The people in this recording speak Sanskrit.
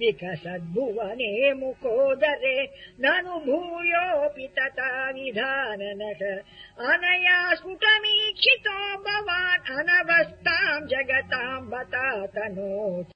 विकसद्भुवने मुखोदरे ननुभूयोऽपि तथा विधाननः अनया स्फुटमीक्षितो भवान् अनवस्थाम् जगताम् वतातनोत्